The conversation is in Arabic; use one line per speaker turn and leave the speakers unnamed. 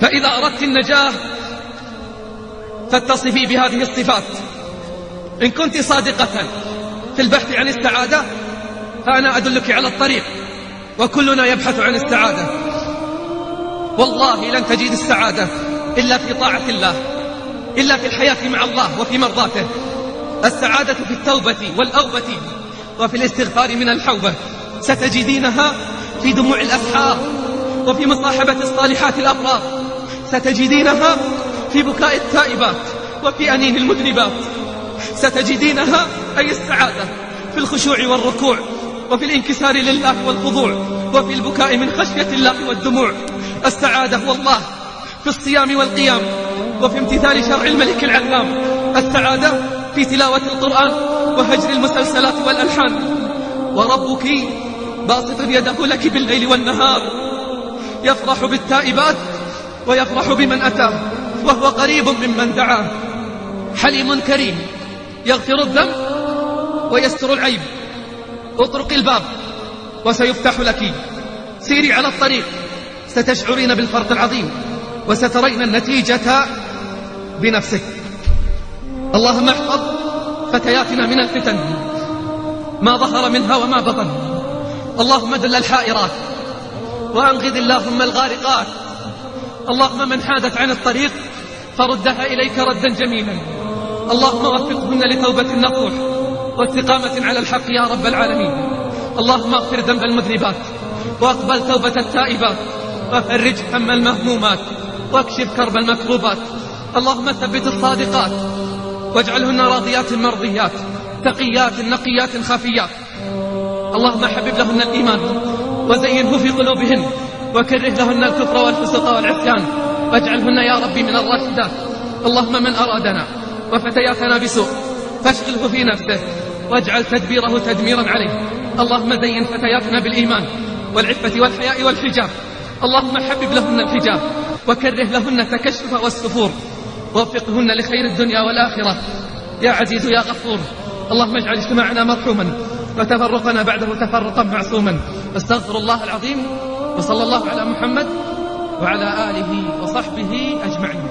فإذا أردت النجاة فاتصفي بهذه الصفات. إن كنت صادقة في البحث عن السعادة فأنا أدلك على الطريق وكلنا يبحث عن السعادة والله لن تجد السعادة إلا في طاعة الله إلا في الحياة مع الله وفي مرضاته. السعادة في التوبة والأوبة وفي الاستغفار من الحوبة. ستجدينها في دموع الأسحار وفي مصاحبة الصالحات الأبرار. ستجدينها في بكاء التائبات وفي أنين المذنبات. ستجدينها أي السعادة في الخشوع والركوع وفي الانكسار لله والخضوع وفي البكاء من خشية الله والدموع. السعادة والله في الصيام والقيام وفي امتثال شرع الملك العلام. السعادة في تلاوة القرآن وهجر المسلسلات والألحان. وربك باسط يده لك بالليل والنهار. يفرح بالتائبات ويفرح بمن أتاه وهو قريب ممن دعاه حليم كريم يغفر الذنب ويستر العيب. اطرق الباب وسيفتح لك. سيري على الطريق ستشعرين بالفرق العظيم وسترين النتيجة بنفسك. اللهم احفظ فتياتنا من الفتن. ما ظهر منها وما بطن. اللهم دل الحائرات وأنقذ اللهم الغارقات. اللهم من حادت عن الطريق فردها إليك ردا جميلا. اللهم وفقهن لتوبة نصوح واستقامة على الحق يا رب العالمين. اللهم اغفر ذنب المذنبات وأقبل توبة التائبات وفرج هم المهمومات واكشف كرب المكروبات. اللهم ثبت الصادقات واجعلهن راضيات مرضيات تقيات نقيات خافيات. اللهم حبب لهن الإيمان وزينه في قلوبهن وكره لهن الكفر والفسق والعصيان. واجعلهن يا ربي من الراشدات اللهم من أرادنا وفتياتنا بسوء فاشغله في نفسه. واجعل تدبيره تدميرا عليه. اللهم زين فتياتنا بالإيمان والعفة والحياء والحجاب. اللهم حبب لهن الحجاب. وكره لهن التكشف والسفور. ووفقهن لخير الدنيا والآخرة. يا عزيز يا غفور. اللهم اجعل اجتماعنا مرحوما. وتفرقنا بعده تفرقا معصوما. استغفر الله العظيم وصلى الله على محمد وعلى آله وصحبه أجمعين.